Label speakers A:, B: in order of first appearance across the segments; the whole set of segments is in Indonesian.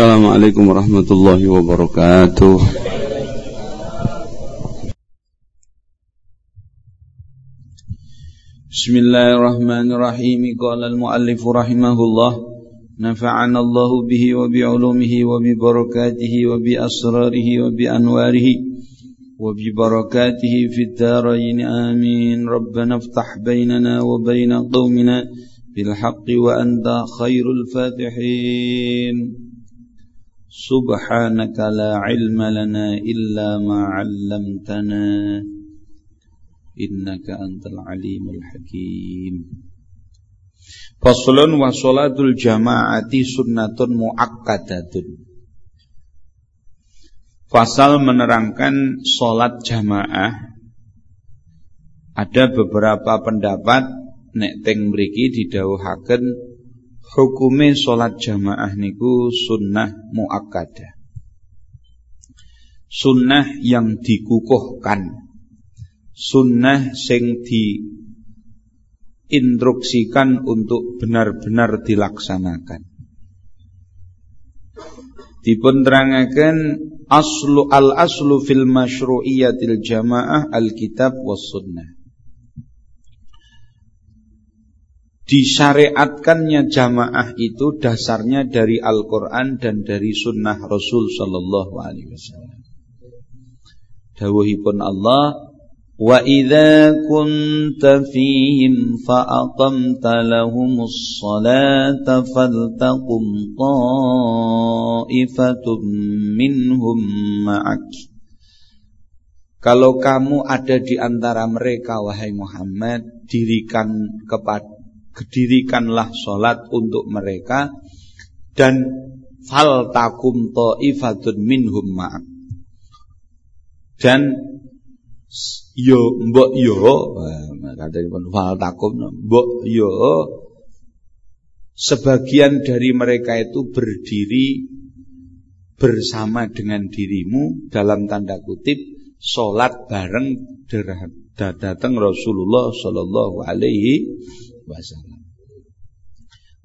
A: السلام عليكم ورحمة الله وبركاته. بسم الله الرحمن الرحيم. قال المؤلف رحمه الله نفعنا الله به وبعلومه وببركاته وبأسراره وبأنواره وببركاته في الدارين. آمين. ربنا افتح بيننا وبين قومنا بالحق وأنت خير الفاتحين. سبحانك لا علم لنا إلا ما علمتنا إنك أنت العليم الحكيم فصل وصلاة الجماعة سنة مؤكدة Fasal menerangkan sholat jamaah Ada beberapa pendapat Nek teng mriki didhawuhaken hukume sholat jamaah niku sunnah muakkadah. Sunnah yang dikukuhkan. Sunnah sing diinstruksikan untuk benar-benar dilaksanakan. Dipun aslu al aslu fil masyru'iyatil jamaah al kitab was sunnah. disyariatkannya jamaah itu dasarnya dari Al-Quran dan dari sunnah Rasul Sallallahu Alaihi Wasallam. Dawuhipun Allah, wa idha kunta fihim fa'aqamta lahumus salata faltaqum ta'ifatum minhum ma'ak. Kalau kamu ada di antara mereka wahai Muhammad, dirikan kepada dirikanlah sholat untuk mereka. Dan fal takum ta'ifatun minhum ma'ak. Dan yo mbok yo pun fal takum mbok yo sebagian dari mereka itu berdiri bersama dengan dirimu dalam tanda kutip sholat bareng datang Rasulullah Shallallahu Alaihi Wasallam.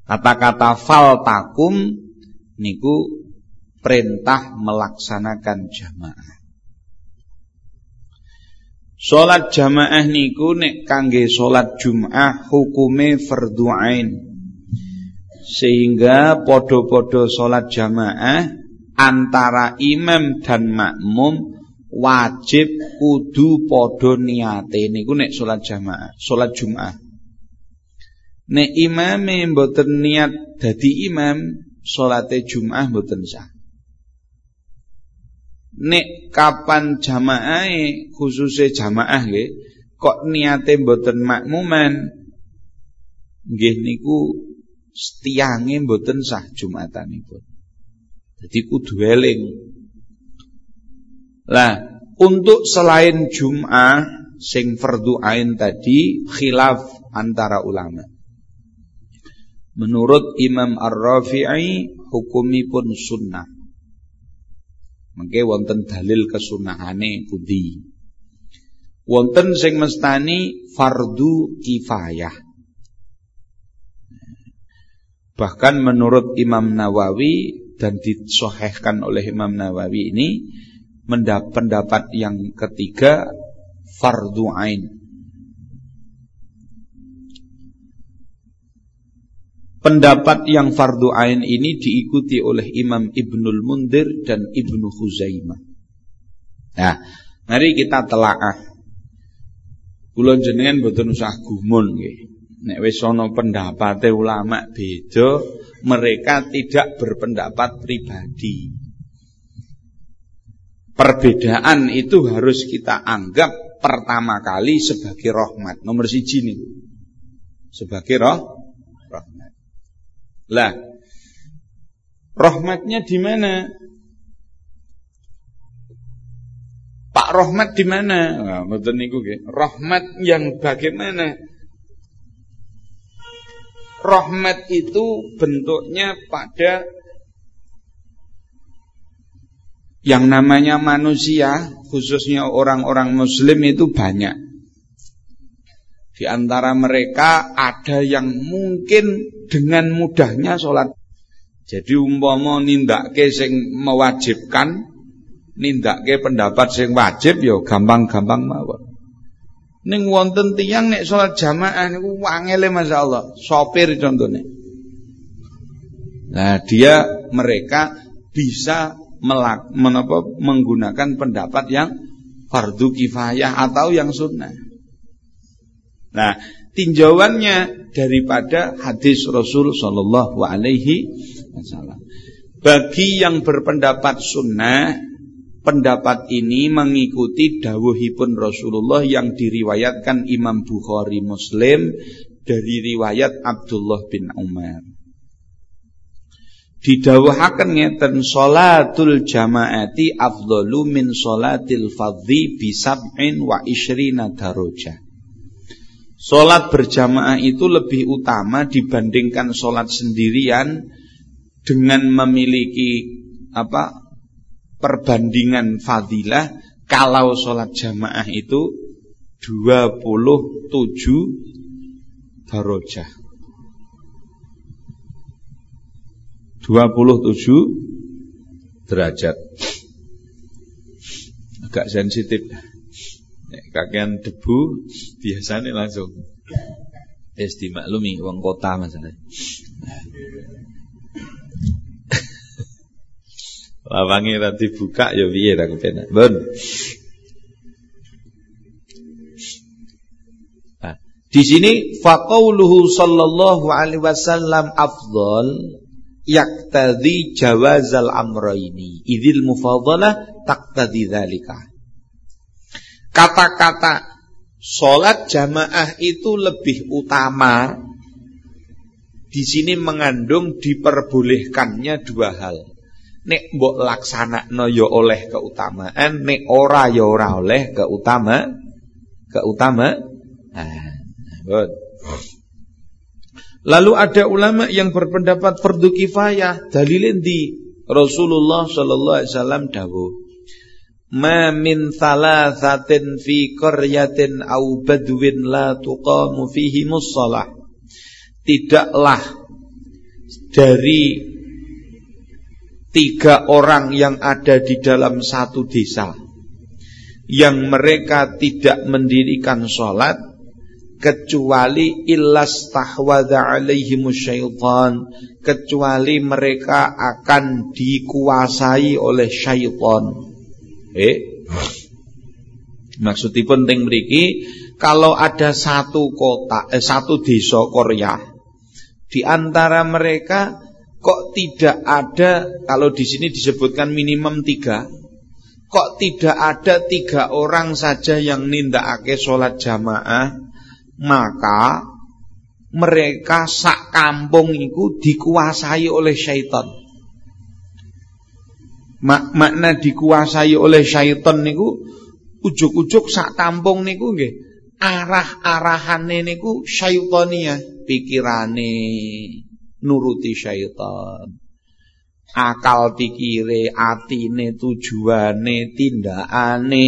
A: Kata-kata fal takum niku perintah melaksanakan jamaah. Salat jamaah niku nek kangge salat Jumat hukume fardhu ain. Sehingga podo-podo salat jamaah antara imam dan makmum wajib kudu podo niate niku nek salat jamaah, salat Jumat. Nek imame mboten niat dadi imam, salate Jumat mboten sah. Nek kapan jamaah khususnya jamaah nggih kok niate mboten makmuman nggih niku setiange mboten sah Jumatanipun. Jadi kudu eling. Lah, untuk selain Jum'ah sing fardu ain tadi khilaf antara ulama. Menurut Imam Ar-Rafi'i hukumipun sunnah. Mengke wonten dalil kesunahane pundi. Wonten sing mestani fardu kifayah. Bahkan menurut Imam Nawawi dan disohehkan oleh Imam Nawawi ini pendapat yang ketiga fardu ain. Pendapat yang fardu ain ini diikuti oleh Imam Ibnul Mundir dan Ibnu Huzaimah. Nah, mari kita telaah. Kula jenengan boten usah gumun nggih. Nek wis ana ulama beda, mereka tidak berpendapat pribadi. Perbedaan itu harus kita anggap pertama kali sebagai rahmat. Nomor siji nih. Sebagai roh lah, rahmatnya di mana? Pak Rahmat di mana? Nah, niku Rahmat yang bagaimana? Rahmat itu bentuknya pada yang namanya manusia, khususnya orang-orang muslim itu banyak. Di antara mereka ada yang mungkin dengan mudahnya sholat Jadi umpama nindake sing mewajibkan, nindake pendapat sing wajib ya gampang-gampang mawon. Ning wonten tiyang nek salat jamaah niku wangele masyaallah, sopir contohnya. Nah, dia mereka bisa melak, menapa, menggunakan pendapat yang fardu kifayah atau yang sunnah. Nah, tinjauannya daripada hadis Rasul Shallallahu Alaihi Wasallam. Bagi yang berpendapat sunnah, pendapat ini mengikuti dawuhipun Rasulullah yang diriwayatkan Imam Bukhari Muslim dari riwayat Abdullah bin Umar didawuhaken ngeten salatul jamaati afdalu min salatil fadhi bi sab'in wa ishrina daraja. Salat berjamaah itu lebih utama dibandingkan salat sendirian dengan memiliki apa perbandingan fadilah kalau salat jamaah itu 27 darajah. 27 derajat. Agak sensitif. Kakean debu biasanya langsung es dimaklumi uang kota masalah. Lawange ra dibuka ya piye ta kepenak. Bon. Nah, di sini faqauluhu sallallahu alaihi wasallam afdal yaktadhi jawazal amroini idil mufadalah taktadhi dhalika kata-kata sholat jamaah itu lebih utama di sini mengandung diperbolehkannya dua hal nek mbok laksana no yo ya oleh keutamaan nek ora yo ya ora oleh keutama keutama nah Lalu ada ulama yang berpendapat fardu kifayah. Dalilin di Rasulullah sallallahu alaihi wasallam dawuh. Ma min thalathatin fi qaryatin au badwin la tuqamu fihi mussalah. Tidaklah dari tiga orang yang ada di dalam satu desa yang mereka tidak mendirikan sholat kecuali illas tahwadha alaihimu syaitan kecuali mereka akan dikuasai oleh syaitan eh maksudipun teng mriki kalau ada satu kota eh, satu desa Korea di antara mereka kok tidak ada kalau di sini disebutkan minimum tiga kok tidak ada tiga orang saja yang nindakake sholat jamaah maka mereka sak kampung itu dikuasai oleh syaitan. Mak makna dikuasai oleh syaitan niku ujuk-ujuk sak kampung niku nggih arah-arahane niku syaitania, pikirane nuruti syaitan. Akal pikire, atine, tujuane, tindakane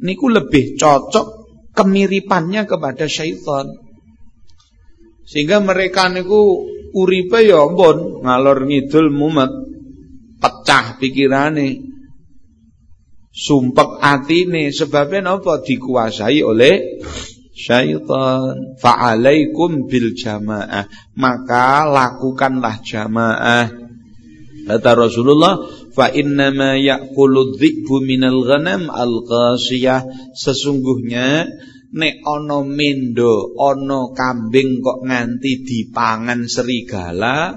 A: niku lebih cocok kemiripannya kepada syaitan. Sehingga mereka niku uripe ya ampun ngalor ngidul mumet, pecah pikirane, sumpek atine sebabnya apa dikuasai oleh syaitan. Fa'alaikum bil jamaah, maka lakukanlah jamaah. Kata Rasulullah, fa innama ya'kulu dhi'bu minal ghanam al-qasiyah sesungguhnya nek ana mendo ana kambing kok nganti dipangan serigala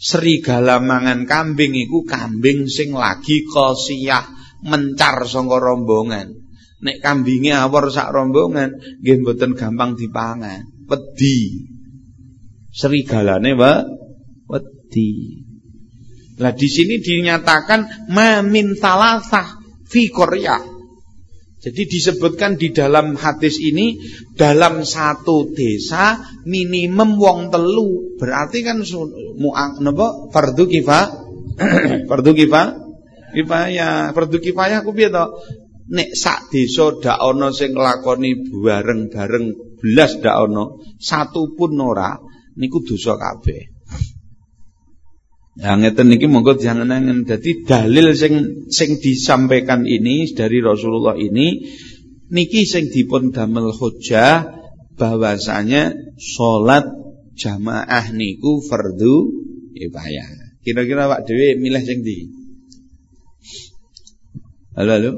A: serigala mangan kambing iku kambing sing lagi qasiyah mencar saka rombongan. Nek kambinge awor sak rombongan nggih mboten gampang dipangan. Wedi. Serigalane wa wedi. Nah di sini dinyatakan mamin talasah fi Korea. Jadi disebutkan di dalam hadis ini dalam satu desa minimum wong telu. Berarti kan napa fardu kifah fardu kifah kifayah fardu kifayah ku piye to? Nek sak desa dak ana sing nglakoni bareng-bareng belas dak ana, satu pun ora niku dosa kabeh. Ya ngeten niki monggo diangen-angen. Dadi dalil sing sing disampaikan ini dari Rasulullah ini niki sing dipun damel hujjah bahwasanya salat jamaah niku fardu kifayah. Kira-kira Pak Dewi milih sing ndi? Halo halo.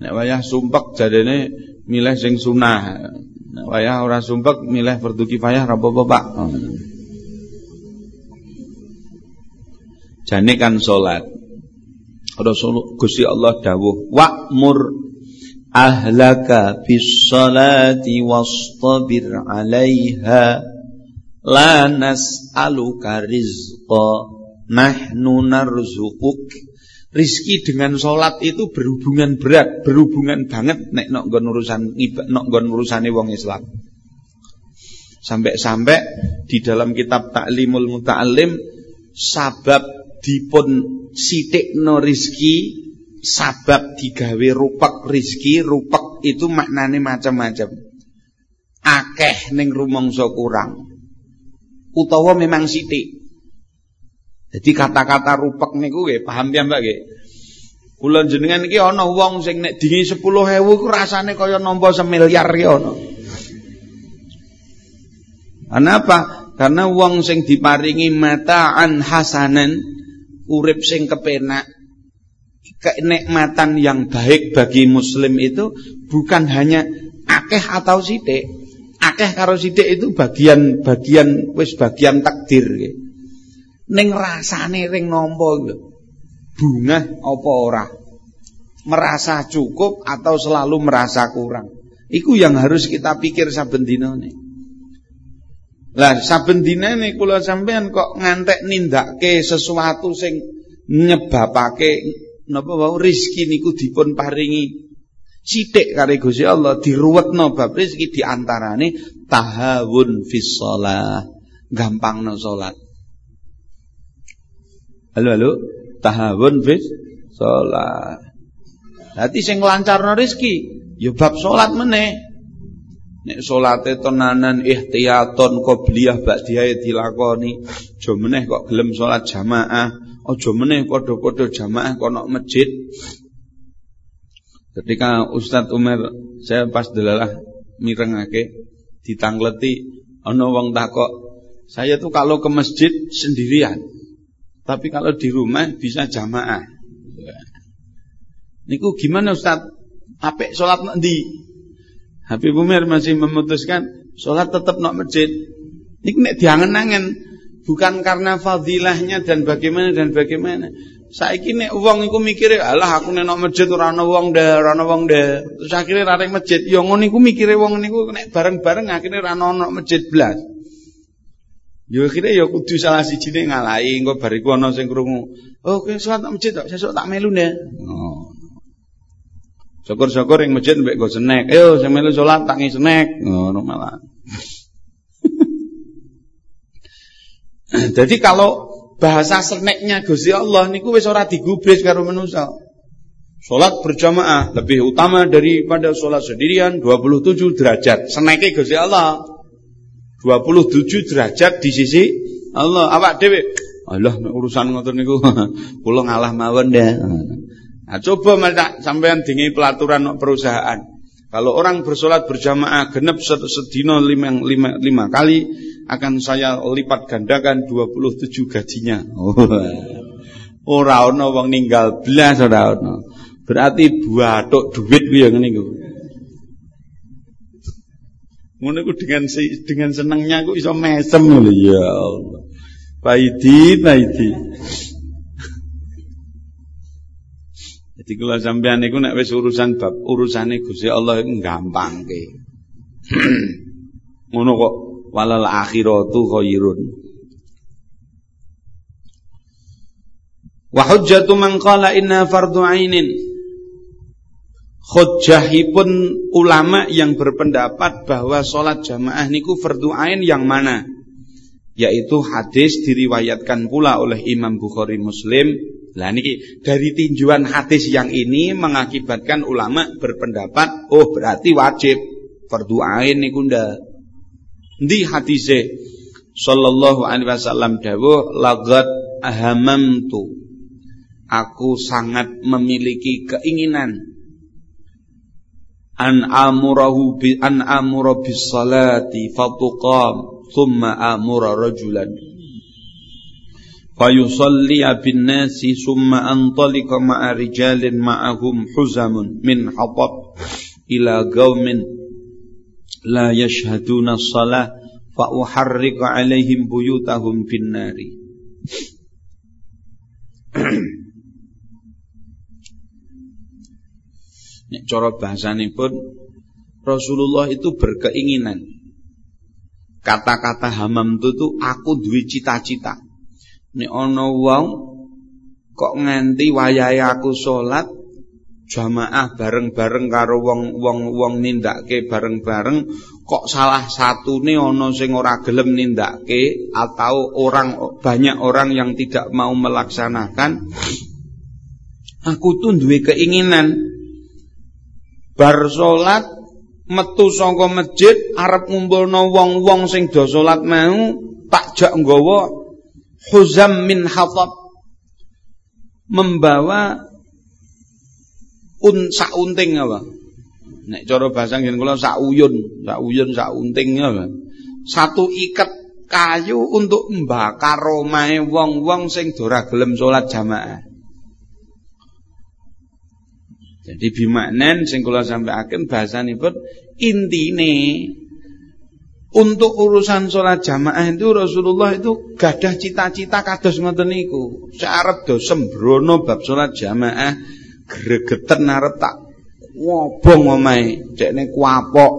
A: Nek wayah sumpek jadene milih sing sunah. Nek wayah ora sumpek milih fardu kifayah ra apa-apa, Pak. Oh. Jane kan salat. Rasul Gusti Allah dawuh, "Wa'mur ahlaka bis salati wastabir 'alaiha la nas'aluka rizqa nahnu narzuquk." Rizki dengan sholat itu berhubungan berat, berhubungan banget nek nok gon urusan nok gon urusane wong Islam. Sampai-sampai di dalam kitab Ta'limul Muta'allim sabab dipun no rizki sabab digawe rupak rizki rupak itu maknane macam-macam. Akeh ning rumangsa kurang. Utawa memang sitik jadi kata-kata rupak niku nggih paham ya Mbak nggih? Kula jenengan iki ana wong sing nek dingi 10.000 ku rasane kaya nampa semiliar ki ana. Kenapa? Karena wong sing diparingi mataan hasanan urip sing kepenak kenikmatan yang baik bagi muslim itu bukan hanya akeh atau sidik akeh karo sidik itu bagian-bagian wis bagian takdir ning rasane ring nampa bunga apa ora? Merasa cukup atau selalu merasa kurang? Iku yang harus kita pikir saben nih lah saben dinane kula sampean kok ngantek nindake sesuatu sing nyebabake napa wau rezeki niku dipun paringi. Sithik kare Gusti Allah diruwetno bab rezeki diantarane tahawun fis shalah gampangno salat Halo halo tahawun fis shalah. Dadi sing nglancarno rezeki ya bab salat meneh Nek salate tenanan ihtiyaton qobliyah ba'diyah dilakoni, aja meneh kok gelem salat jamaah, aja meneh padha-padha jamaah kono masjid. Ketika Ustadz Umar saya pas delalah mirengake ditangleti ana wong takok, saya tuh kalau ke masjid sendirian. Tapi kalau di rumah bisa jamaah. Niku gimana Ustadz? Apik salat nanti Habib Umar masih memutuskan sholat tetap nak masjid. Ini nek diangen-angen bukan karena fadilahnya dan bagaimana dan bagaimana. Saiki nek wong iku mikire alah aku nek nak masjid ora ana wong deh, ora ana wong deh. Terus akhirnya ra masjid. Ya ngono iku mikire wong niku nek bareng-bareng akhirnya ra ana masjid blas. Ya akhirnya ya kudu salah sijine ngalahi engko bar iku ana sing krungu. Oh, kowe salat masjid tok, sesuk tak melu deh. Oh. Syukur-syukur yang masjid mbek go snack. Ayo sing melu salat tak ngi snack. Ngono malah. Jadi kalau bahasa snacknya Gusti Allah niku wis ora digubris karo manusa. Salat berjamaah lebih utama daripada salat sendirian 27 derajat. Snacknya Gusti Allah 27 derajat di sisi Allah. Awak dhewe Allah urusan ngoten niku kula ngalah mawon deh. Nah, coba mata sampean dingi pelaturan perusahaan. Kalau orang bersolat berjamaah genep sedino lima, lima, lima kali akan saya lipat gandakan 27 gajinya. Oh. Ora ana wong ninggal blas ora ana. Berarti buatuk duit ku ya ngene iku. Ngono ku dengan dengan senengnya ku iso mesem lho ya Allah. Paidi, paidi. Jadi kalau sampean niku nek wis urusan bab urusane Gusti Allah gampangke. Ngono kok walal akhiratu khairun. Wa hujjatu man qala inna fardhu ainin. Hujjahipun ulama yang berpendapat bahwa sholat jamaah niku fardu ain yang mana? Yaitu hadis diriwayatkan pula oleh Imam Bukhari Muslim Lah niki dari tinjuan hadis yang ini mengakibatkan ulama berpendapat oh berarti wajib fardu ain niku. Ndi hadise? sallallahu alaihi wasallam dawuh lagat ahamamtu aku sangat memiliki keinginan an amurahu bi an amura bis salati fatuqam thumma amura rajulan fayusalli bin nasi summa antalika ma'a rijalin ma'ahum huzamun min hatab ila qaumin la yashhaduna salah fa uharriqa alaihim buyutahum fin nari Nek cara pun Rasulullah itu berkeinginan. Kata-kata hamam itu tuh aku duwe cita-cita nek ana wong kok nganti wayahe aku salat jamaah bareng-bareng karo wong-wong wong nindakake bareng-bareng kok salah satu nih ono sing ora gelem nindake atau orang banyak orang yang tidak mau melaksanakan aku tuh duwe keinginan bar salat metu saka masjid arep ngumpulno wong-wong sing do salat mau tak jak nggawa huzam min hatab membawa un saunting apa Nek cara bahasa ngene kula sak uyun, sak uyun sak unting ya. Satu iket kayu untuk mbakar omahe wong-wong sing ora gelem salat jamaah. Jadi bimaknen sing kula sampaikan bahasanipun intine untuk urusan sholat jamaah itu Rasulullah itu gadah cita-cita kados ngoten niku. Syarat do sembrono bab sholat jamaah gregeten arep tak ngobong omahe dekne kuapok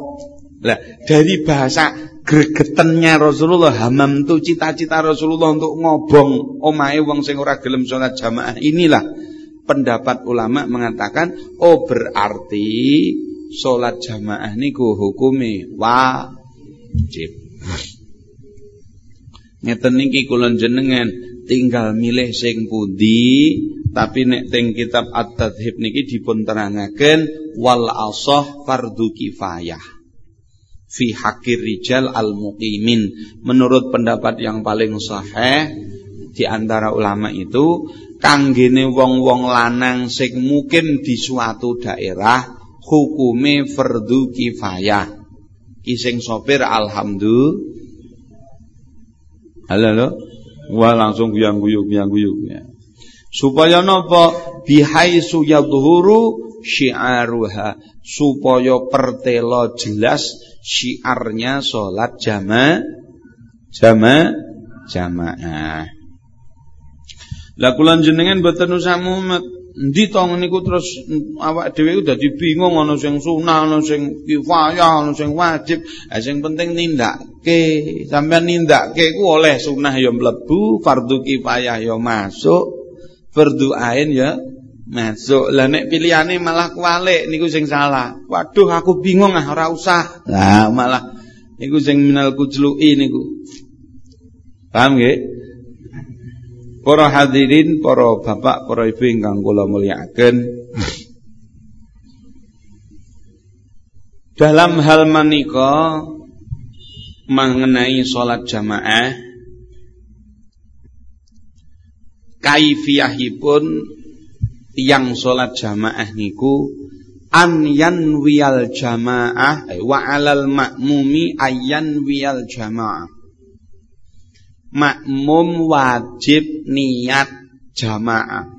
A: lah dari bahasa gregetennya Rasulullah hamam itu cita-cita Rasulullah untuk ngobong omahe wong sing ora gelem salat jamaah inilah pendapat ulama mengatakan oh berarti salat jamaah niku hukume wajib ngeten niki kula jenengan tinggal milih sing pundi tapi nek teng kitab At-Tadhib niki dipun terangaken wal asah fardu kifayah. Fi hakir rijal al muqimin menurut pendapat yang paling sahih di antara ulama itu kanggene wong-wong lanang sing mungkin di suatu daerah hukume fardu kifayah kising sopir alhamdulillah. Halo halo. Wah langsung guyang-guyuk guyang-guyuk ya. Supaya napa? Bihaisu yadhuru syiaruha. Supaya pertelo jelas syiarnya salat jama jama jamaah. Lah kula jenengan boten usah Endi to niku terus awak dhewe dadi bingung ana sing sunah, ana sing kifayah, ana sing wajib. Ha sing penting nindakake. Sampeyan nindakake ku oleh sunah ya mlebu, fardu kifayah ya masuk, fardu ain ya masuk. Lah nek pilihane malah kualik niku sing salah. Waduh aku bingung ah ora usah. Lah malah niku sing minal kujlu'i niku. Paham nggih? Para hadirin, para bapak, para ibu ingkang kula mulyakaken. Dalam hal manika mengenai salat jamaah kaifiyahipun yang salat jamaah niku an yanwiyal jamaah eh, wa alal makmumi ayyan wiyal jamaah makmum wajib niat jamaah.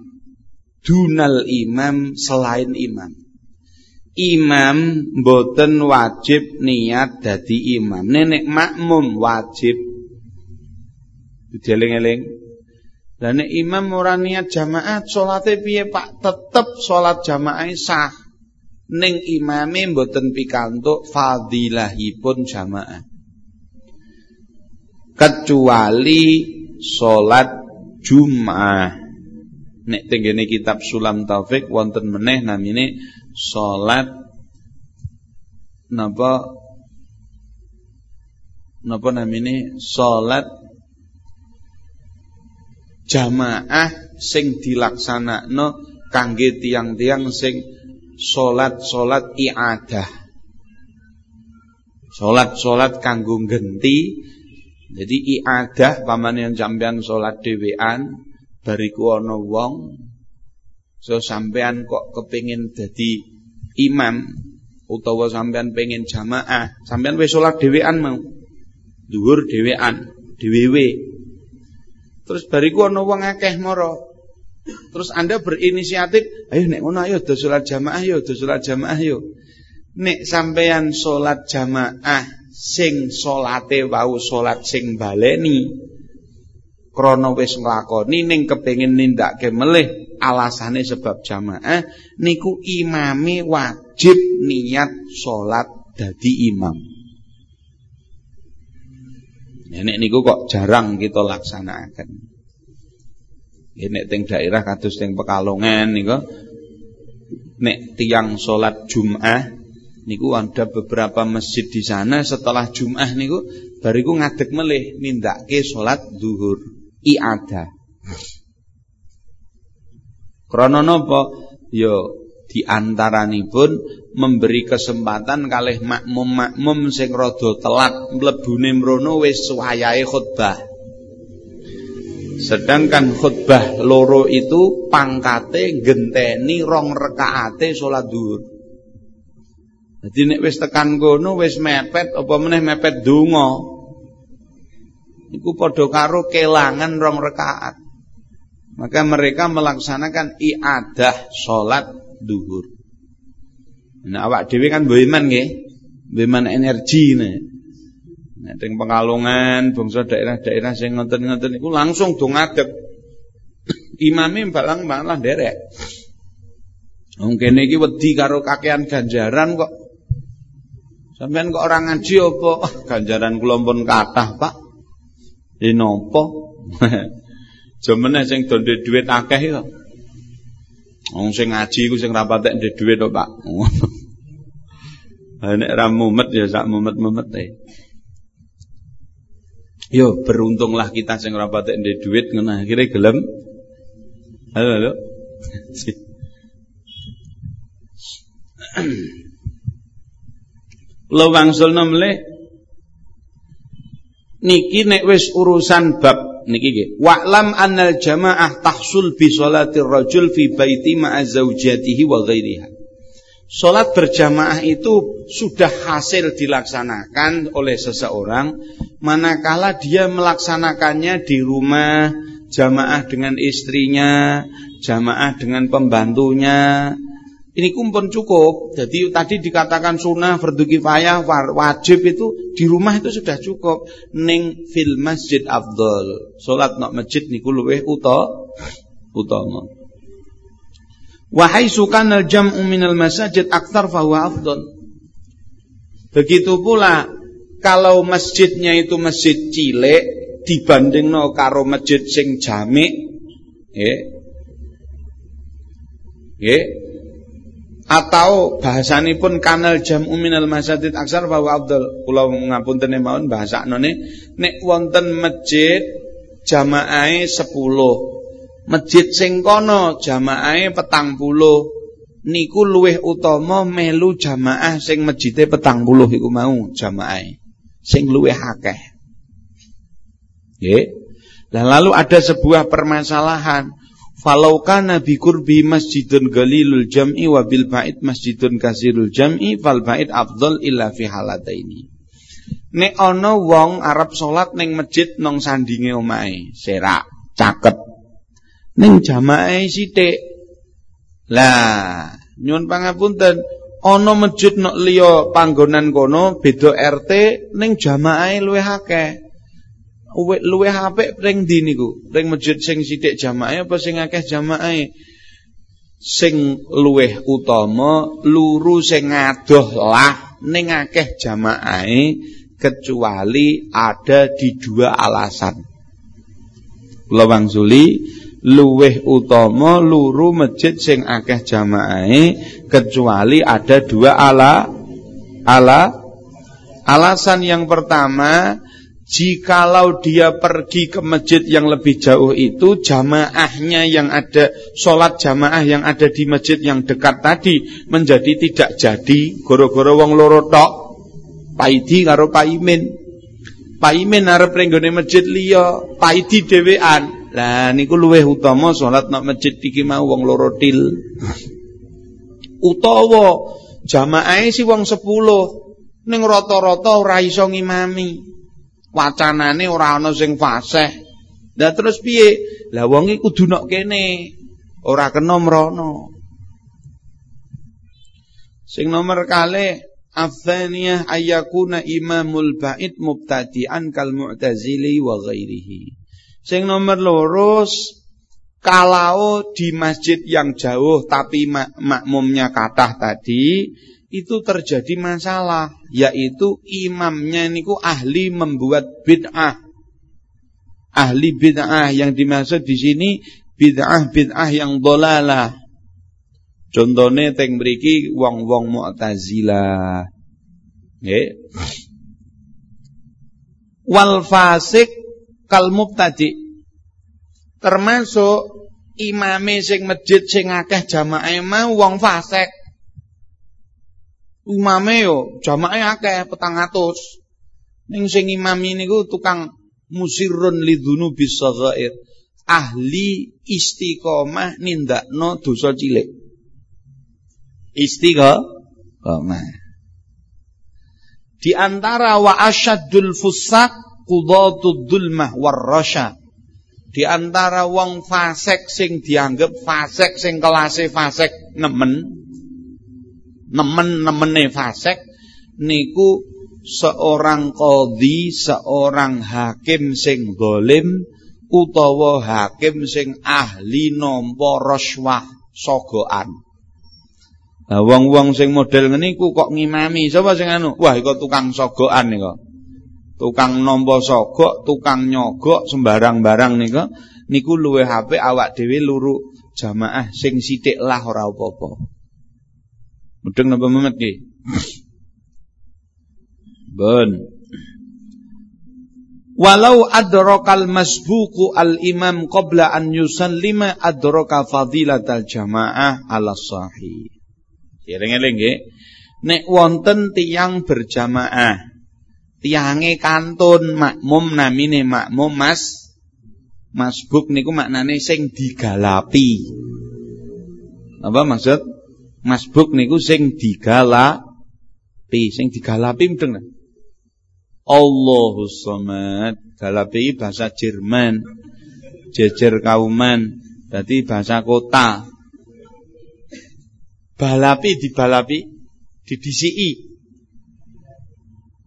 A: Dunal imam selain imam. Imam boten wajib niat dadi imam. Nenek makmum wajib. Dieling-eling dan imam ora niat jamaah salate piye Pak? Tetep salat jamaah sah. Ning imame boten pikantuk fadilahipun jamaah kecuali salat Jum'ah. Nek tenggene kitab Sulam Taufik wonten meneh namine salat napa napa namine salat jamaah sing dilaksanakno kangge tiang-tiang sing salat-salat iadah. Salat-salat kanggo genti Jadi iadah paman yang sampean salat dhewean bariku ana wong so sampean kok kepingin jadi imam utawa sampean pengen jamaah, sampean wis salat dhewean mau. Dhuwur dhewean, dhewewe. Terus bariku ana wong akeh mara. Terus Anda berinisiatif, ayo nek ngono ayo do salat jamaah yo, do jamaah yo. Nek sampean salat jamaah sing salate wau salat sing baleni krana wis nglakoni ning kepengin nindakke melih alasane sebab jamaah niku imame wajib niat salat dadi imam. Nek niku kok jarang kita laksanakan. Nek teng daerah kados teng Pekalongan niku nek tiang salat Jumat niku ada beberapa masjid di sana setelah Jumat niku bariku ngadeg melih nindake salat zuhur iada. Krana napa? Ya diantaranipun memberi kesempatan kalih makmum-makmum sing rada telat mlebune mrono wis wayahe khutbah. Sedangkan khutbah loro itu pangkate genteni rong rekaate salat zuhur. Jadi nek wis tekan kono wis mepet apa meneh mepet donga. Iku padha karo kelangan rong rekaat. Maka mereka melaksanakan iadah salat duhur. Nah awak dhewe kan mbok iman nggih. Mbok energi nih. Nek teng Pengalungan, bangsa daerah-daerah sing ngoten-ngoten niku langsung do ngadeg. Imame balang malah derek. Wong kene iki wedi karo kakean ganjaran kok. Sampeyan kok orang ngaji apa? Ganjaran kula pun kathah, Pak. Ini napa? Jemene sing do dhuwit akeh kok. Wong sing ngaji iku sing ra patek ndek dhuwit kok, Pak. Nek ra mumet ya sak mumet-mumete. Yo beruntunglah kita sing ora patek ndek dhuwit ngono akhire gelem. Halo halo. Lo wangsulna mleh niki nek wis urusan bab niki nggih. Wa'lam annal jamaah tahsul bi sholatir rajul fi baiti ma'a zaujatihi wa ghairiha. Sholat berjamaah itu sudah hasil dilaksanakan oleh seseorang manakala dia melaksanakannya di rumah, jamaah dengan istrinya, jamaah dengan pembantunya. Ini kumpul cukup. Jadi tadi dikatakan sunnah, fardu kifayah, wajib itu di rumah itu sudah cukup. Ning fil masjid afdol. Sholat nak masjid niku luweh uta utama. Wahai sukan al jam'u minal masajid aktar fahuwa afdol. Begitu pula kalau masjidnya itu masjid cilik dibanding no karo masjid sing jamik, ya, ya, atau pun kanal jam minal masajid aksar bahwa abdul kula ngapunten mawon bahasa none nek wonten masjid jamaah sepuluh Masjid sing kono jamaahe petang puluh niku luweh utama melu jamaah sing masjide petang puluh iku mau jamaahe sing luweh akeh. Lalu ada sebuah permasalahan. Falau kana bi qurbi masjidun galilul jam'i wa bil bait masjidun kasirul jam'i fal bait afdal illa fi halataini. Nek ana wong arep salat ning masjid nang sandinge omahe, serak, caket ning jamaah sithik. Lah, nyuwun pangapunten, ana masjid nok liya panggonan kono beda RT ning jamaah luwih akeh. Luwih apik ring ndi niku? Ring masjid sing sithik jamaah apa sing akeh jamaah? Sing luwih utama luru sing adoh lah ning akeh jamaah kecuali ada di dua alasan. Kula wangsuli luweh utama luru masjid sing akeh jamaahe kecuali ada dua ala ala alasan yang pertama jikalau dia pergi ke masjid yang lebih jauh itu jamaahnya yang ada sholat jamaah yang ada di masjid yang dekat tadi menjadi tidak jadi goro-goro wong loro tok paidi karo paimin Paimin arep ning masjid liya, paidi dhewean. Lah niku luweh utama salat nang masjid iki mau wong loro til. Utawa jamaahe si wong 10 ning rata-rata ora ngimami. Wacanane ora ana sing fasih. Lah terus piye? Lah wong iki kudu nok kene. Ora kena mrono. Sing nomor kali Afsaniyah ayakuna imamul ba'id mubtadi'an kal mu'tazili wa ghairihi. Sing nomor lurus kalau di masjid yang jauh tapi mak makmumnya kathah tadi itu terjadi masalah yaitu imamnya niku ahli membuat bid'ah. Ahli bid'ah yang dimaksud di sini bid'ah bid'ah yang dolalah Contohnya teng mriki wong-wong Mu'tazilah. Nggih. Wal fasik kal mubtadi. Termasuk imame sing masjid sing akeh jamaah mau wong fasik. Imame yo jamaah akeh petang atus. Ning sing imam niku tukang musirun lidunu bisaghair. Ahli istiqomah nindakno dosa cilik istiqomah. Di antara wa asyaddul fusak qudatud dulmah warrasya. Di antara wong fasek sing dianggap fasek sing kelase fasek nemen nemen nemene fasek niku seorang kodi, seorang hakim sing dolim utawa hakim sing ahli nampa roswah sogoan. Nah, wong-wong sing model ngene iku kok ngimami. Sapa sing anu? Wah, iku tukang sogokan niku. Tukang nampa sogok, tukang nyogok sembarang barang niku. Niku luwe HP awak dhewe luru jamaah sing sithik lah ora apa-apa. Mudeng napa memet ki? Ben. Walau adrakal masbuku al imam qabla an yusallima adraka fadilatal jamaah ala sahih. Eling-eling nggih. Nek wonten tiang berjamaah, tiange kantun makmum namine makmum Mas Masbuk niku maknane sing digalapi. Apa maksud? Masbuk niku sing digalapi, sing digalapi mudeng Allahu samad. Galapi bahasa Jerman. Jejer kauman. Berarti bahasa kota balapi dibalapi didisiki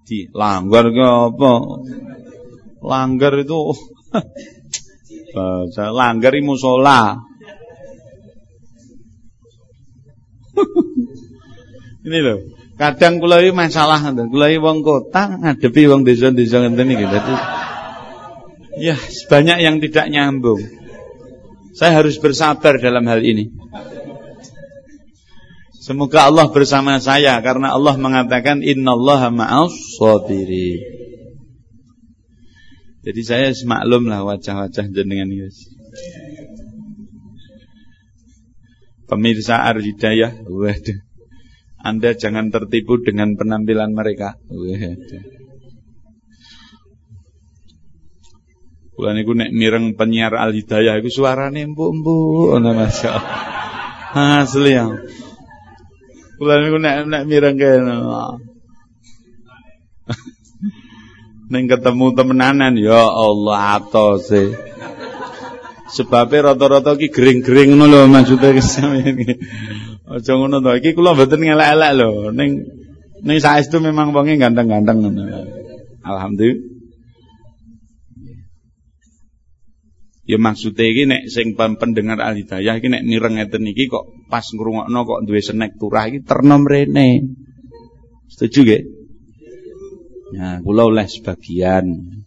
A: di langgar ke apa langgar itu bahasa langgar musola ini loh kadang kula iki masalah ngoten kula iki wong kota ngadepi wong desa-desa ngenten iki dadi ya banyak yang tidak nyambung saya harus bersabar dalam hal ini Semoga Allah bersama saya karena Allah mengatakan innallaha ma'as sabirin. Jadi saya semaklum lah wajah-wajah jenengan ini. Pemirsa Arhidayah, waduh. Anda jangan tertipu dengan penampilan mereka. Waduh. Kula niku nek mireng penyiar Al Hidayah iku suarane empuk-empuk ngono masyaallah. Asli ya. Kula niku nek nek mireng kene. Neng ketemu temenanan ya Allah atose. Sebabnya rata-rata ki gering-gering ngono lho maksude sampeyan iki. Aja ngono to. Iki kula mboten ngelek-elek lho. Ning ning saestu memang wonge ganteng-ganteng ngono. Alhamdulillah. Ya maksudnya ini nek sing pendengar al hidayah iki nek mireng ngeten iki kok pas ngrungokno kok duwe senek turah iki ternom rene. Setuju nggih? Nah, kula oleh sebagian.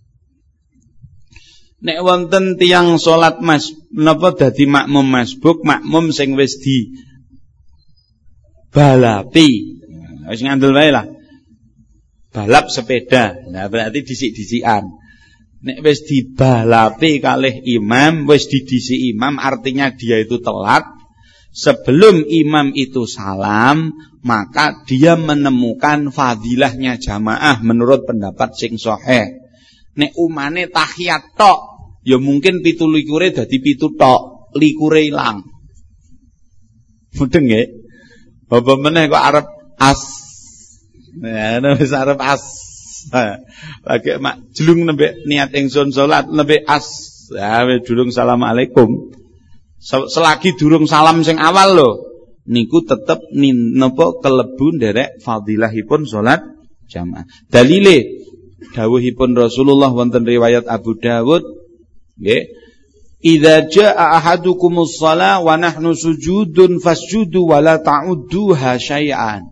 A: Nek wonten tiang salat Mas menapa dadi makmum masbuk, makmum sing wis di balapi. Wis ngandel wae lah. Balap sepeda. Nah, berarti disik-disikan. Nek wis dibalapi kalih imam, wis didisi imam artinya dia itu telat. Sebelum imam itu salam, maka dia menemukan fadilahnya jamaah menurut pendapat sing soheh. Nek umane tahiyat tok, ya mungkin pitu likure dadi pitu tok, likure ilang. Mudeng nggih. Apa meneh kok arep as. Ya, wis arep as. Lagi mak jelung nembe niat ingsun salat nembe as. Ya wis durung assalamualaikum. Selagi durung salam sing awal lho, niku tetep napa kelebu nderek fadilahipun salat jamaah. Dalile dawuhipun Rasulullah wonten riwayat Abu Dawud nggih Idza jaa ahadukumus shalah wa nahnu sujudun fasjudu wa la ta'udduha syai'an.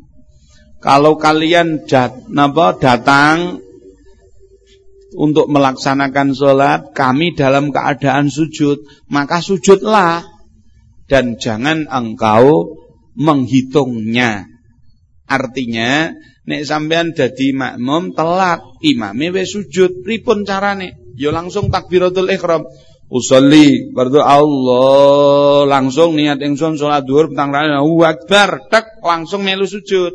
A: Kalau kalian dat, napa, datang untuk melaksanakan sholat, kami dalam keadaan sujud, maka sujudlah dan jangan engkau menghitungnya. Artinya nek sampean dadi makmum telat, imame wis sujud, pripun carane? Ya langsung takbiratul ihram. Usolli fardu Allah langsung niat ingsun salat dhuwur petang Allahu akbar tek langsung melu sujud.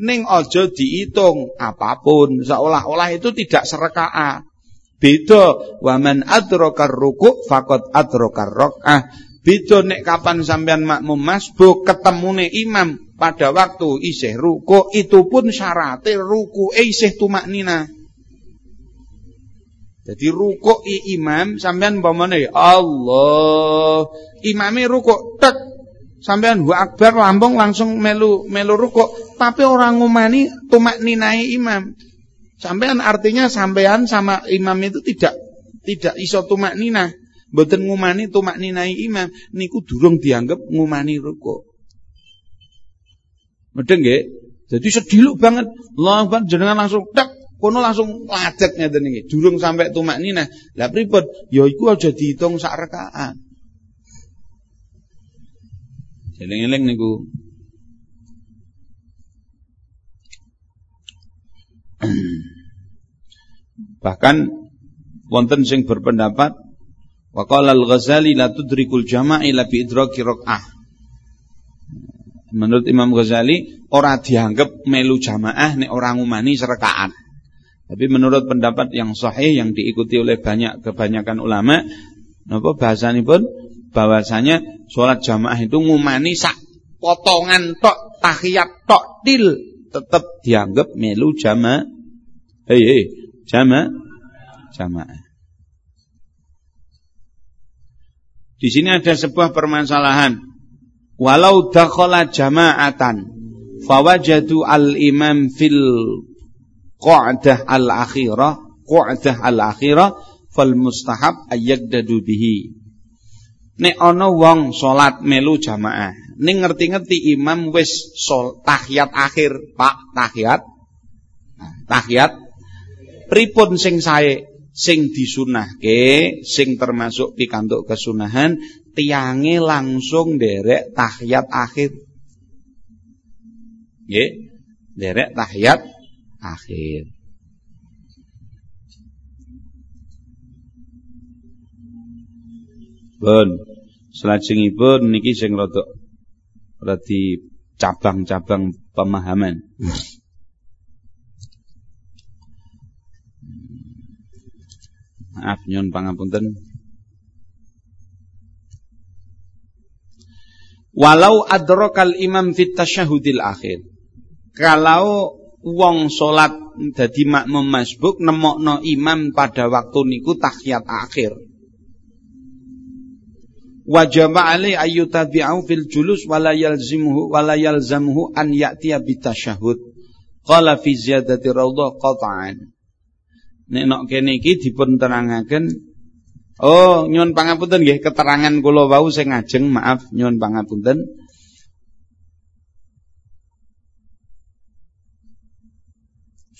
A: Ning aja dihitung apa pun seolah-olah itu tidak serekaan. Beda waman adraka ruku faqad adraka rakaah. Beda nek kapan sampean makmum masbuk ketemune imam pada waktu isih ruku itu pun syaratnya ruku isih tumak nina. Jadi ruku i imam sampean umpamane Allah, imame ruku tek sampean wa akbar lambung langsung melu melu ruku, tapi orang ngumani tumak ninai imam. Sampean artinya sampean sama imam itu tidak tidak iso tumak nina. Mboten ngumani tumak ninai imam niku durung dianggap ngumani ruku. Medeng nggih? Jadi sediluk banget. Allah jenengan langsung tek kono langsung lacet ngeten iki. Durung sampai tumak nina. Lah pripun? Ya iku aja dihitung sak rekaan. Eling-eling niku. Bahkan wonten sing berpendapat waqala al-Ghazali la tudrikul jama'i la bi idraki raq'ah. Menurut Imam Ghazali, orang dianggap melu jamaah nek orang umani serekaan. Tapi menurut pendapat yang sahih yang diikuti oleh banyak kebanyakan ulama, napa pun bahwasanya sholat jamaah itu ngumani sak potongan tok tahiyat tok til tetap dianggap melu jamaah. Hei, hei jamaah jamaah. Di sini ada sebuah permasalahan walau dakhala jama'atan fawajadu al-imam fil qa'dah al-akhirah qa'dah al-akhirah fal mustahab ayyadadu bihi. Nek ana wong salat melu jamaah ning ngerti-ngerti imam wis sol tahiyat akhir Pak tahiyat. Nah, tahiyat. Pripun sing sae? Sing disunahke sing termasuk pikantuk kesunahan tiange langsung derek tahiyat akhir. Nggih, derek tahiyat akhir. Pun salajengipun niki sing rada rada cabang-cabang pemahaman. Maaf nyon pangapunten. Walau adrokal imam fit tasyahudil akhir. Kalau wong salat dadi makmum masbuk nemokno imam pada waktu niku tahiyat akhir. Wajaba ali ayu tabi'u fil julus wala yalzimuhu wala yalzamuhu an ya'tiya bitasyahud. Qala fi ziyadati raudhah qata'an. Nek nok kene iki dipun Oh, nyuwun pangapunten nggih keterangan kula wau sing ngajeng, maaf nyuwun pangapunten.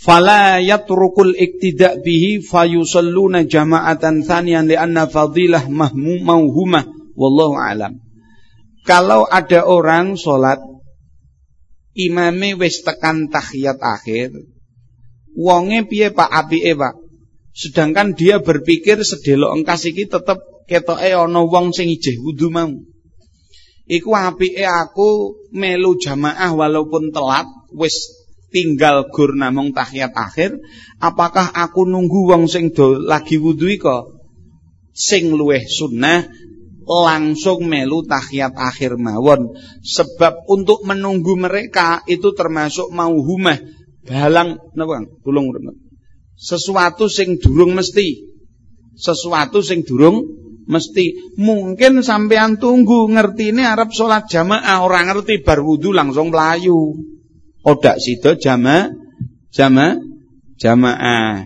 A: Fala yatrukul iktida' bihi fayusalluna jama'atan thaniyan li'anna fadilah mauhumah wallahu alam. Kalau ada orang sholat imame wis tekan tahiyat akhir, wonge piye Pak apike Pak? Sedangkan dia berpikir sedelok engkas iki tetep ketoke ana wong sing ijeh wudu mau. Iku apike aku melu jamaah walaupun telat wis tinggal gur namung tahiyat akhir, apakah aku nunggu wong sing do lagi wudu iko? Sing luweh sunnah langsung melu tahiyat akhir mawon. Sebab untuk menunggu mereka itu termasuk mau humah balang napa tulung sesuatu sing durung mesti. Sesuatu sing durung mesti. Mungkin sampean tunggu ini Arab sholat jamaah orang ngerti bar wudu langsung melayu odak sido jama jama jamaah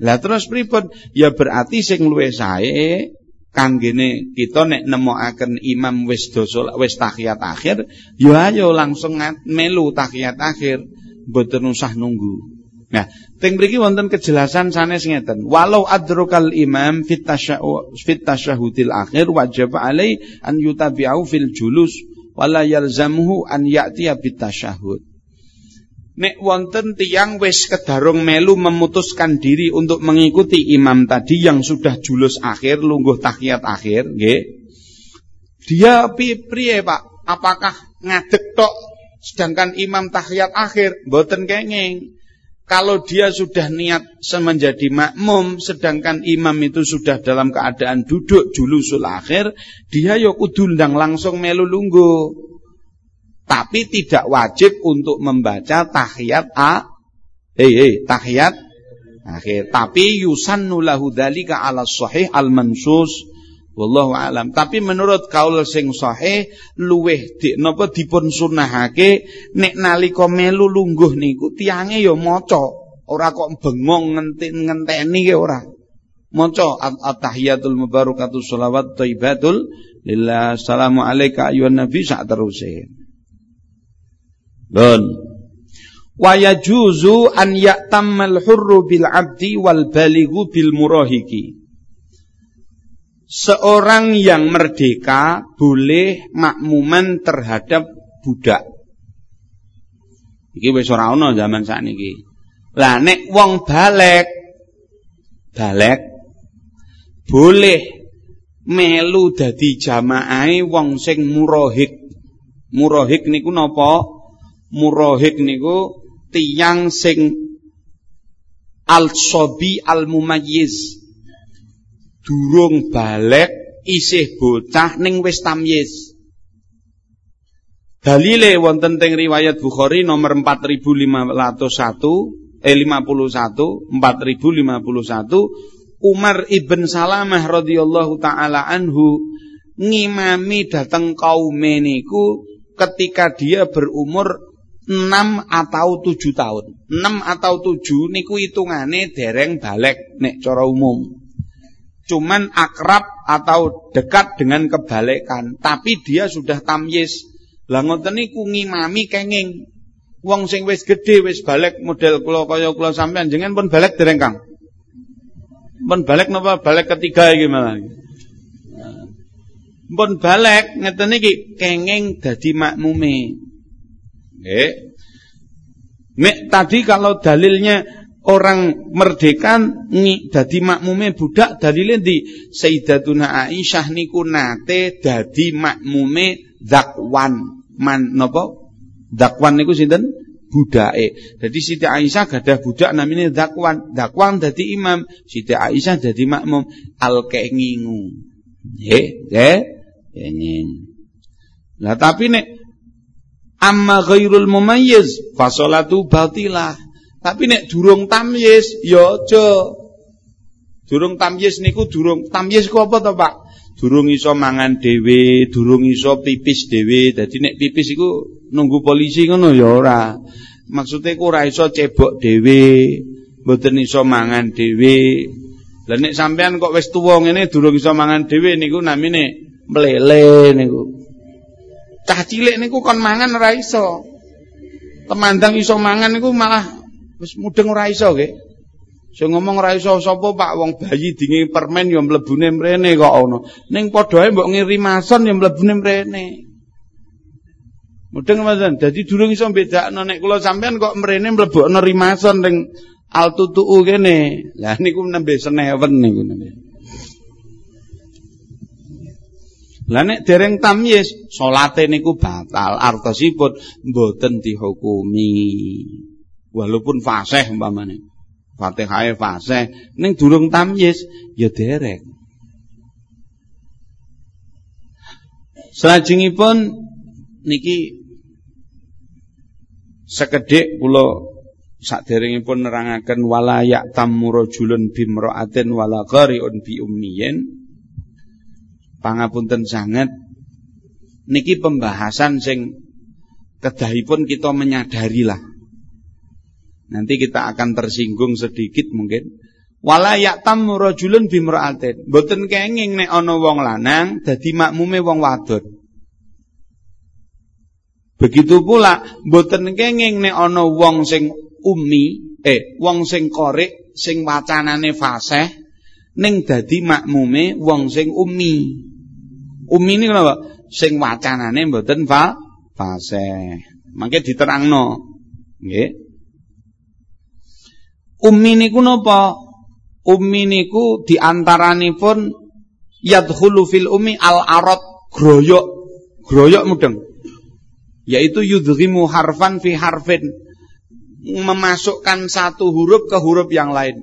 A: lah terus pripun ya berarti sing luwih sae kanggene kita nek nemokaken imam wis dosa wis tahiyat akhir ya ayo langsung melu tahiyat akhir mboten usah nunggu Nah, teng mriki wonten kejelasan sanes ngeten. Walau adrokal imam fit tasyahudil akhir wajib alai an yutabi'u fil julus wala yalzamuhu an ya'tiya bit tasyahud. Nek wonten tiang wis kedarung melu memutuskan diri untuk mengikuti imam tadi yang sudah julus akhir, lungguh tahiyat akhir, nggih. Dia piye, Pak? Apakah ngadeg tok sedangkan imam tahiyat akhir mboten kenging? Kalau dia sudah niat menjadi makmum sedangkan imam itu sudah dalam keadaan duduk julusul akhir, dia yo kudu langsung melu lungguh. Tapi tidak wajib untuk membaca tahiyat a hei hei tahiyat akhir. Tapi yusannu lahu dzalika ala sahih al mansus wallahu alam. Tapi menurut kaul sing sahih luweh dik napa dipun sunahake nek nalika melu lungguh niku tiange ya maca, ora kok bengong ngenten ngenteni ke ora. Maca at-tahiyatul mubarakatuh shalawat thayyibatul lillah assalamu alayka ayyuhan nabi sak teruse. Don. Wa yajuzu an ya'tammal hurru bil abdi wal balighu bil murahiki. Seorang yang merdeka boleh makmuman terhadap budak. Iki wis ora ana zaman sakniki. Lah nek wong balek balek boleh melu dadi jamaahe wong sing murahik. Murahik niku napa? Murahik niku tiyang sing al-sobi al-mumayyiz. Durung balik isih bocah ning wis tamyiz. Dalile wonten teng riwayat Bukhari nomor 4501 eh 51 4051 Umar ibn Salamah radhiyallahu taala anhu ngimami dateng kaum niku ketika dia berumur 6 atau 7 tahun. 6 atau 7 niku hitungane dereng balik nek cara umum. Cuman akrab atau dekat dengan kebalikan, tapi dia sudah tamyiz. Lah ngoten niku ngimami kenging. Wong sing wis gedhe wis balik model kula kaya kula sampean jenengan pun balik dereng Kang. Pun balik napa balik ketiga iki malah. Pun balik ngeten iki kenging dadi makmume. Nggih. Nek tadi kalau dalilnya orang merdeka dadi makmume budak dalile di Sayyidatuna Aisyah niku nate dadi makmume zakwan. Man napa zakwan niku sinten? Budake jadi Siti Aisyah gadah budak namanya zakwan. Zakwan dadi imam Siti Aisyah dadi makmum. Al kengingu nggih nggih kenging lah tapi nek Amma ghairul mumayyiz fasolatu batilah. Tapi nek durung tamyiz ya aja. Durung tamyiz niku durung tamyiz ku apa to, Pak? Durung iso mangan dhewe, durung iso pipis dhewe. Dadi nek pipis iku nunggu polisi ngono ya ora. Maksudnya ku ora iso cebok dhewe, mboten iso mangan dhewe. Lah nek sampean kok wis tuwa ngene durung iso mangan dhewe niku namine melele niku. Cah cilik niku kon mangan ora iso. Temandang iso mangan niku malah wis mudeng ora iso nggih. Ngomong ora iso sapa Pak wong bayi dingi permen ya mlebune mrene kok ono. Ning padha ae mbok ngirimason ya mlebune mrene. Mudeng mboten. Dadi durung iso bedakno nek kula sampean kok mrene mlebokno rimason ning altutuu kene. Lah niku nembe senewen niku nembe. Lah dereng tamyiz, salate niku batal, artosipun mboten dihukumi. Walaupun fasih umpamane. Fatihah fasih ning durung tamyiz ya derek. Selajengipun niki sekedhik kula saderengipun nerangaken wala ya'tammu rajulun bimra'atin wala qari'un bi ummiyin pangapunten sangat. Niki pembahasan sing kedahipun kita menyadari lah nanti kita akan tersinggung sedikit mungkin. Wala ya'tammu rajulun bimra'atin. Mboten kenging nek ana wong lanang dadi makmume wong wadon. Begitu pula mboten kenging nek ana wong sing ummi eh wong sing korek sing wacanane fasih ning dadi makmume wong sing ummi. Ummi ini kenapa? Sing wacanane mboten fa fasih. Mangke diterangno. Nggih. Ummi niku napa? Ummi niku diantaranipun yadkhulu fil ummi al arad groyok. Groyok mudeng. Yaitu yudghimu harfan fi harfin memasukkan satu huruf ke huruf yang lain.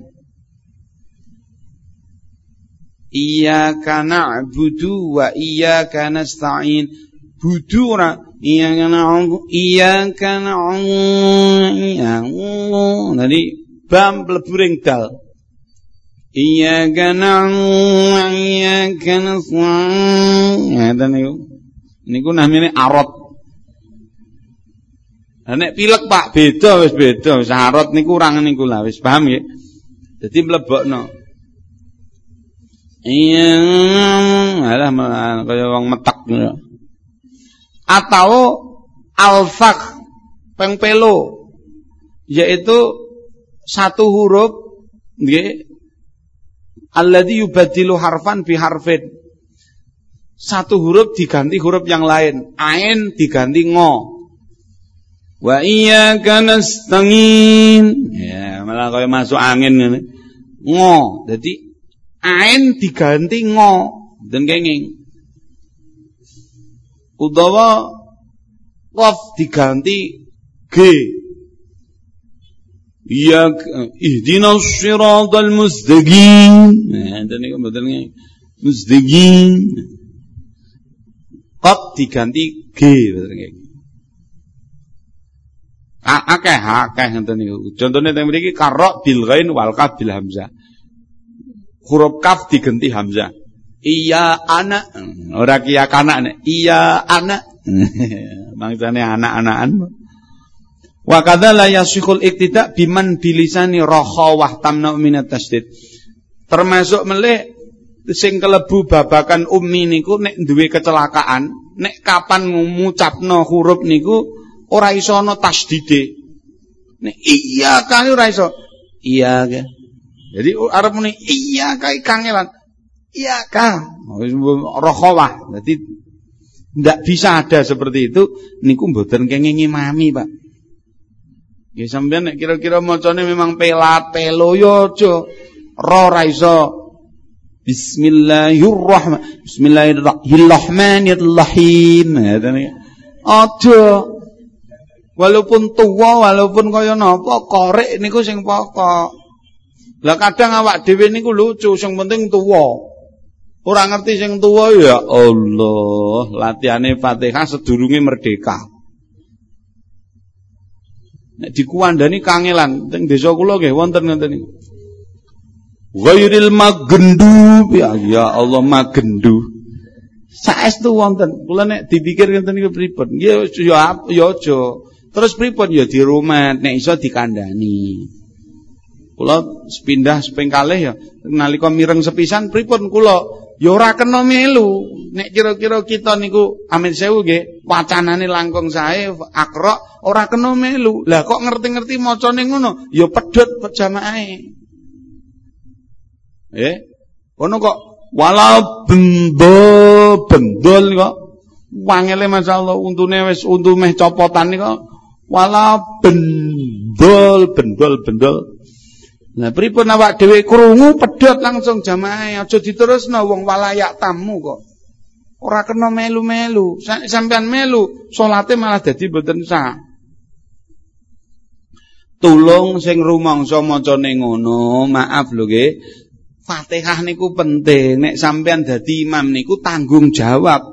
A: Iyyaka na'budu wa iyyaka nasta'in. Budu ora iyyaka na'budu iyyaka na'budu. Tadi bam bleburing dal. Iyyaka na'budu wa iyyaka nasta'in. Ya, niku. Niku namine arad. nek pilek Pak beda wis beda, wis arot niku urang niku lah wis paham nggih. Dadi mlebokno. Iya, alah kaya wong metek Atau alfaq pengpelo yaitu satu huruf nggih alladzi yubaddilu harfan bi harfin. Satu huruf diganti huruf yang lain. Ain diganti ngo. Wa iyyaka nasta'in. Ya, malah kaya masuk angin ngene. Ngo. Dadi ain diganti ngo dan kenging. Utawa qaf diganti g. Iya ihdinas siratal mustaqim. Nah, niku mboten mustaqim. Qaf diganti g betul nggih. akeh akeh ngoten niku. Contone teng mriki karok bil ghain wal bil. Huruf kaf digenti hamzah. Iya anak ora kia kanak. Iya anak. Mangsane anak-anakan. Wa kadza la yasikhul iktida biman bilisani rakhawah tamna minat tasdid. Termasuk melih sing kelebu babakan ummi niku nek duwe kecelakaan, nek kapan ngucapno huruf niku ora iso ana tasdide. Nek iya kae ora iso. Iya ka. Jadi arep muni iya kae kangelan. Iya ka. Rokhawah. Jadi ndak bisa ada seperti itu niku mboten kenging mami, Pak. Ya sampean kira-kira macane memang pelat pelo yo aja. Ro ra iso Bismillahirrahmanirrahim. Bismillahirrahmanirrahim. Aja Walaupun tua, walaupun kaya napa, korek niku sing pokok. Lah kadang awak dhewe niku lucu, sing penting tua. Ora ngerti sing tua ya Allah, latihane Fatihah sedurunge merdeka. Nek dikuandani kangelan, teng desa kula nggih wonten ngoten niku. Ghairil magendu, ya, ya Allah magendu. Saestu wonten. Kula nek dipikir ngoten niku pripun? Ya ya ya aja. Terus pripun ya di rumah nek iso dikandani. Kula pindah seping kalih ya. Nalika mireng sepisan pripun kula? Ya ora kena melu. Nek kira-kira kita niku amin sewu nggih wacanane langkung sae akrok ora kena melu. Lah kok ngerti-ngerti macane ngono? Ya pedhot pejamaahe. Eh, ono kok. Wala bendo bendol kok. Wangele masyaallah untune wis untu meh copotan kok wala bendol bendol bendol Nah pripun awak dhewe krungu pedhot langsung jamaah aja diterusno wong walayak tamu kok. Ora kena melu-melu. Sampean melu salate malah dadi mboten sah. Tulung sing rumangsa macane ngono, maaf lho nggih. Fatihah niku penting. Nek sampean dadi imam niku tanggung jawab.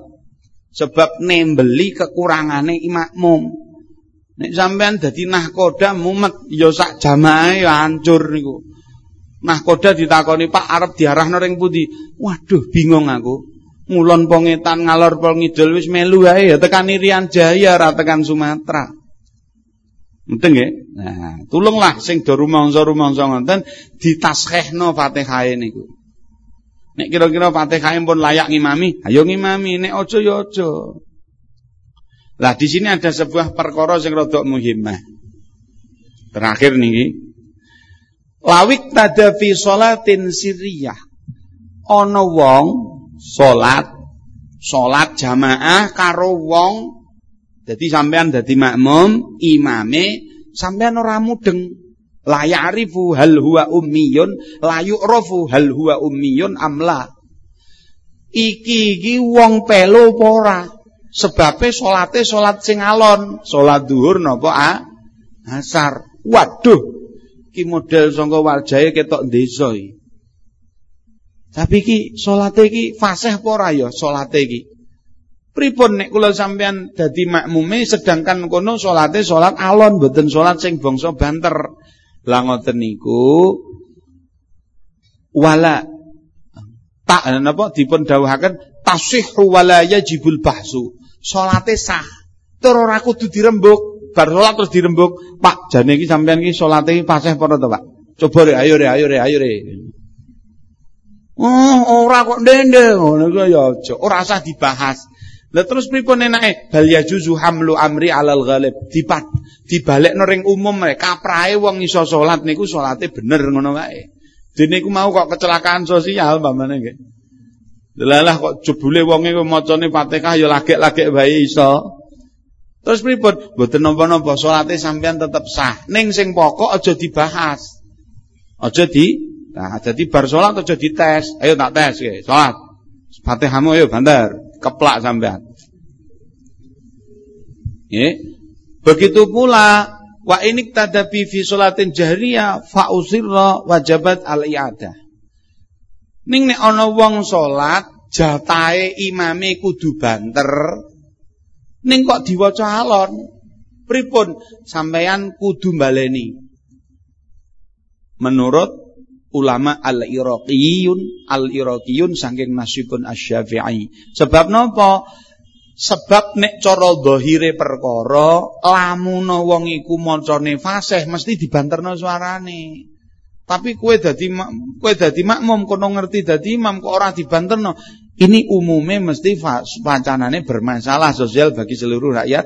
A: Sebab nembeli kekurangane makmum. Nek sampean dadi nahkoda mumet ya sak jamaah ya hancur niku. Nahkoda ditakoni Pak arep diarahno ring pundi? Waduh bingung aku. Mulon pongetan ngalor pol ngidul wis melu wae ya tekan Irian Jaya ra tekan Sumatera. Mendeng nggih. Nah, tulunglah sing do rumangsa-rumangsa ngoten ditaskehno Fatihah niku. Nek kira-kira Fatihah pun layak ngimami, ayo ngimami, nek aja ya aja. Lah di sini ada sebuah perkara sing rada muhimmah. Terakhir niki. Lawik tada fi salatin sirriyah. Ana wong salat salat jamaah karo wong jadi sampean dadi makmum, imame sampean ora mudeng. La ya'rifu hal huwa ummiyun, la yu'rafu hal huwa ummiyun amla. Iki iki wong pelo? Sebabe salate salat sing alon, salat zuhur napa ah? Asar. Waduh. Ki model sangka wajahe ketok desa iki. Tapi ki salate iki fasih apa ora ya salate iki? Pripun nek kula sampean dadi makmume sedangkan kono salate salat alon mboten salat sing bangsa banter. Lah ngoten niku wala tak napa dipun dawuhaken tasihhu wala yajibul bahsu. Salate sah. Tur ora kudu dirembuk. Bar salat terus dirembuk. Pak, jane iki sampean iki salate iki pasih apa to, Pak? Coba re, ayo re, ayo re, ayo re. Oh, ora kok ndende ngono ya aja. Ora usah dibahas. Lah terus pripun enake? Bal yajuzu hamlu amri alal ghalib. Dipat dibalekno ring umum rek kaprahe wong iso salat niku salate bener ngono wae. Dene iku mau kok kecelakaan sosial pamane nggih. Delalah kok jebule wonge macane Fatihah ya lagek-lagek wae iso. Terus pripun? Mboten napa-napa salate sampean tetep sah. Ning sing pokok aja dibahas. Aja di Nah, jadi bar salat aja dites. Ayo tak tes nggih. Salat. Fatihahmu ayo banter keplak sampean. Ya. Begitu pula wa inik tadabi fi salatin jahriyah fa usirra wajabat al iadah. Ning nek ana wong salat jatahe imame kudu banter ning kok diwaca alon pripun sampeyan kudu baleni menurut ulama al-Iraqiyun, al-Iraqiyun saking nasibun asy-Syafi'i. Sebab napa? Sebab nek cara dhahire perkara, lamun wong iku macane fasih mesti dibanterno suarane. Tapi kue dadi kue dadi makmum kono ngerti dadi imam kok ora dibanterno. Ini umumnya mesti wacanane bermasalah sosial bagi seluruh rakyat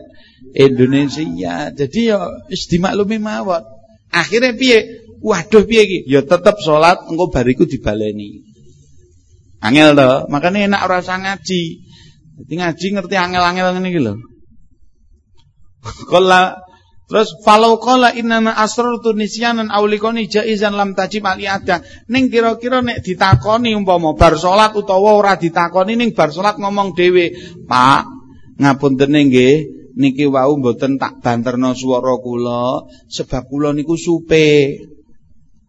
A: Indonesia. Jadi ya wis dimaklumi mawon. Akhirnya piye? Waduh piye iki? Ya tetep salat engko bariku dibaleni. Angel to, makanya enak ora usah ngaji. Dadi ngaji ngerti angel-angel ngene iki lho. terus falau qala innama asrartu nisyanan aulikoni jaizan lam tajib ada. Ning kira-kira nek ditakoni umpama bar salat utawa ora ditakoni ning bar salat ngomong dhewe, Pak, ngapunten nggih, niki wau mboten tak banterno swara kula sebab kula niku supe.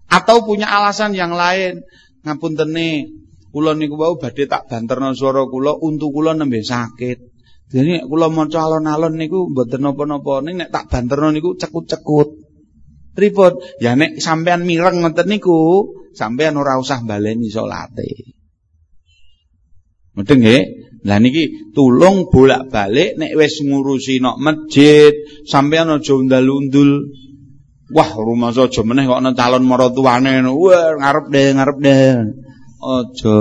A: Atau punya alasan yang lain. Ngapuntene, kula niku wau badhe tak banterno swara kula untu kula nembe sakit. Jadi kula maca alon-alon niku mboten napa-napa ning nek tak banterno niku cekut-cekut. Pripun? Ya nek sampean mireng ngoten niku, sampean ora usah baleni salate. Mudeng nggih? Lah niki tulung bolak-balik nek wis ngurusi nok masjid, sampean aja undal-undul Wah, rumah aja meneh kok ana calon maratuane. Wah, ngarep deh, ngarep deh. Aja.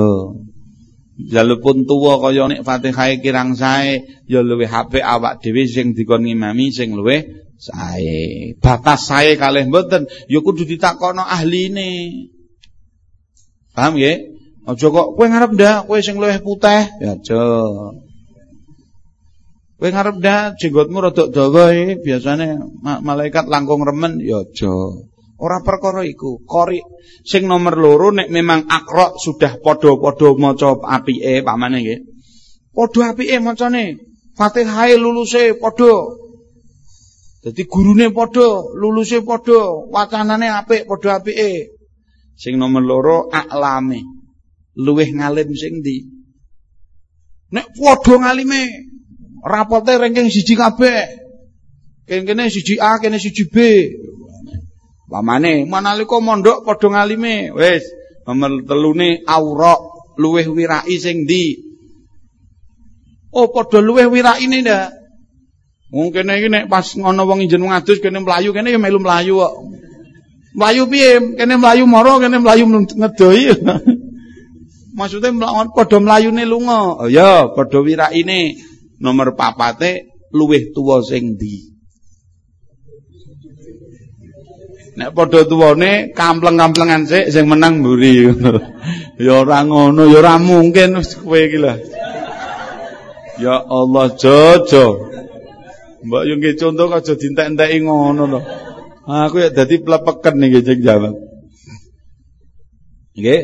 A: Jalupun tuwa kaya nek Fatihah kirang sae, ya luwih apik awak dhewe sing dikon ngimami sing luwih sae. Batas sae kalih mboten, ya kudu ditakono ahline. Paham nggih? Aja kok kowe ngarep ndak, kowe sing luwih putih, ya aja. Kowe ngarep dah jenggotmu rada dawa iki biasane malaikat langkung remen ya aja. Ora perkara iku. Qori sing nomor loro nek memang akrok sudah padha-padha maca apike pamane nggih. Padha apike macane. Fatihah luluse padha. Dadi gurune padha, luluse padha, wacanane apik padha apike. Sing nomor loro aklame. Luwih ngalim sing ndi? Nek padha ngalime, rapote ranking siji kabeh. Kene siji A, kene siji B. Pamane manalika mondok padha ngalime, wis nomor telune aurok luwih wirai sing ndi? Oh padha luwih wiraine ndak? Wong kene iki nek pas ngono wong injen ngadus kene mlayu kene ya melu mlayu kok. Mlayu piye? Kene mlayu mara kene mlayu ngedoi. Maksudnya padha mlayune lunga. Oh ya, padha wiraine. Nomor papate luwih tuwa sing ndi? Nek padha tuwane kampleng-kamplengan sik sing menang mburi. ya ora ngono, ya ora mungkin kowe iki Ya Allah, jojo. Mbak yo nggih contoh aja dintek-enteki ngono lho. Aku ya dadi plepeken niki cek jawab. Nggih.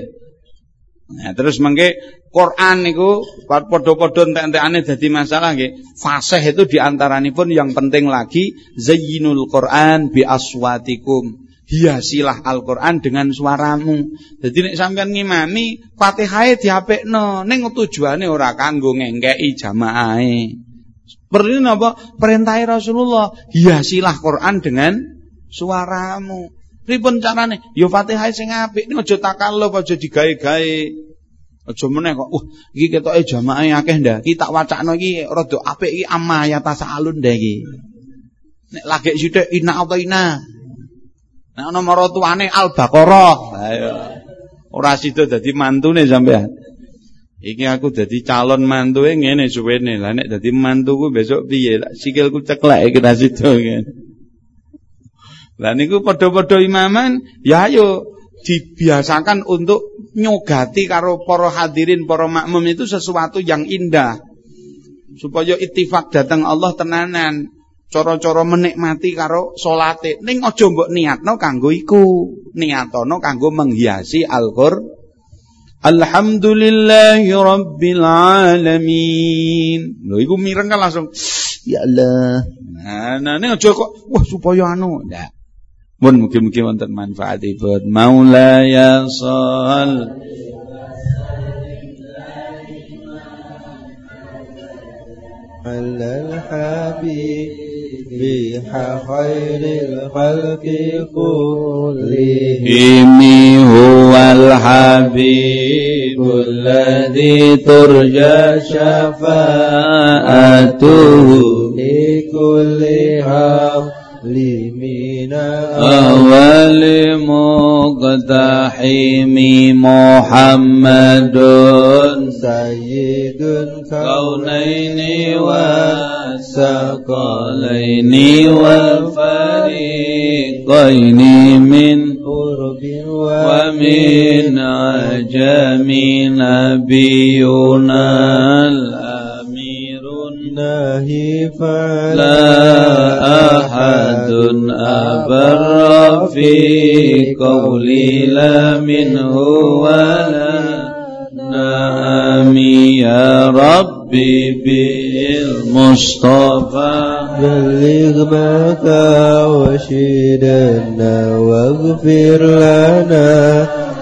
A: Nah, terus mengke Quran niku padha-padha entek-entekane dadi masalah nggih. Fasih itu diantaranipun yang penting lagi zayyinul Quran bi aswatikum. Hiasilah Al-Qur'an dengan suaramu. Jadi nek sampean ngimami Fatihahe diapikno, ning tujuane ora kanggo ngengkeki jamaahe. Perlu apa? Perintah Rasulullah, hiasilah Quran dengan suaramu. Pripun carane? Ya Fatihah sing apik, aja takalluf, aja digawe-gawe. Aja meneh kok, wah iki ketoke jamaah akeh ndak. Ki tak wacakno iki rada apik iki amma ya tasalun ndak iki. Nek lagi sithik ina apa ina. Nek ana maratuane Al-Baqarah. Ayo. Ora sida dadi mantune sampean. Iki aku dadi calon mantuwe ngene suwene. Lah nek dadi mantuku besok piye? Sikilku ceklek iki ra sida kan. Lah niku padha-padha imaman, ya ayo dibiasakan untuk nyogati karo para hadirin, para makmum itu sesuatu yang indah. Supaya ittifak datang Allah tenanan. Cara-cara menikmati karo salate. Ning aja mbok niatno kanggo iku. Niatono kanggo menghiasi Al-Qur'an. Alhamdulillahi Alamin. Lho iku mireng kan langsung ya Allah. Nah, nah ini aja kok wah supaya anu. Nah. Mun mugi-mugi wonten manfaatipun. Maulaya shall
B: على الحبيب خير الخلق كلهم
A: هو الحبيب الذي ترجى شفاعته
B: لكل من
A: أول مقتحم محمد.
B: سيد
A: الكونين والثقلين والفريقين. من
B: قرب
A: ومن عجم نبينا.
B: الناهي
A: لا أحد أبر في قولي لا منه ولا نعم. يا ربي بالمصطفى.
B: بلغ ما وشيدنا واغفر لنا.